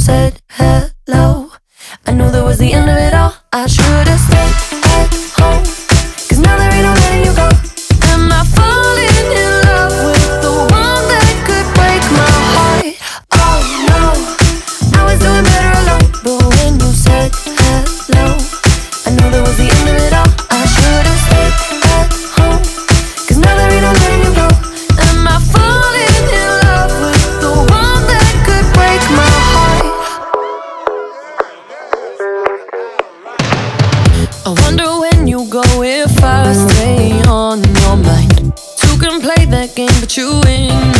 said I wonder when you go if I stay on your mind. Two can play that game, but you win.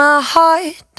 my heart.